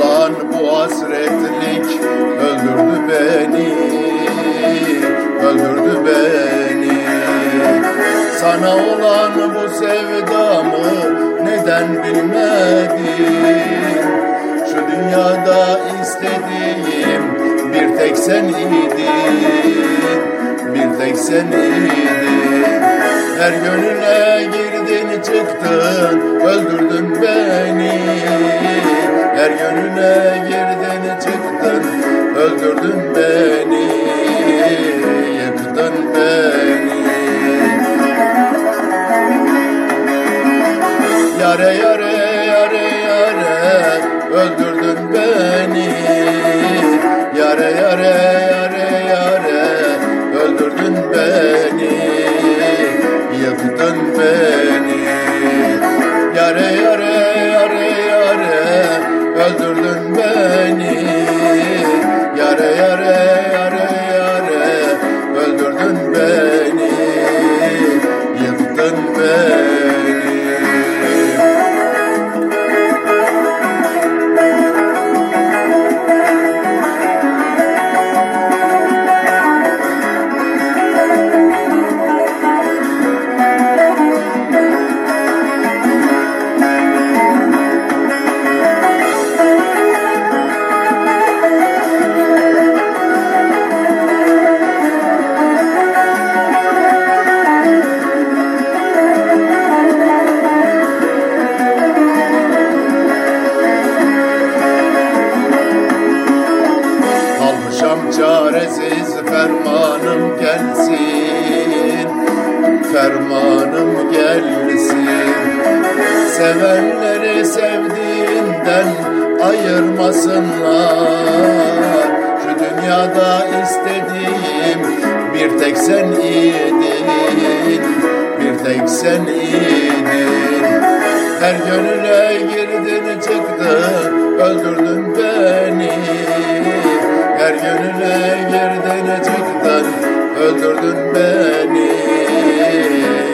Yalan bu hasretlik. Öldürdü beni Öldürdü beni. Sana olan bu sevdamı neden bilmedin? Şu dünyada istediğim bir tek sen idin. Bir tek sen idin. Her gönüle girdin çıktın öldürdün beni. Yare yare öldürdün beni. Yare yare yare yare öldürdün beni. Yıktın beni. Yare Kalmışam çaresiz fermanım gelsin. Fermanım gelsin. Sevenleri sevdiğinden ayırmasınlar. Şu dünyada istediğim bir tek sen idin Bir tek sen idin Her gönüle girdin çıktın öldürdün gönüle girdin çıktın Öldürdün beni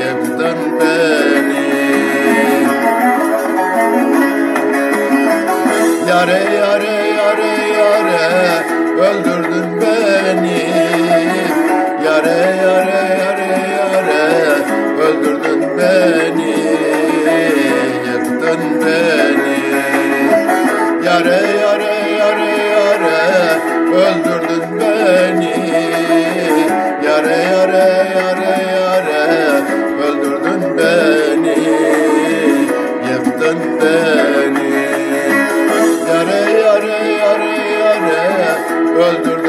Yıktın beni. Yare yare yare yare Öldürdün beni. Yare yare yare yare Öldürdün beni Yıktın beni. Yare yare yare yare öldürdün beni. Yare yare yare yare. Öldürdün beni. Yıktın beni. Yare yare yare yare. Öldürdün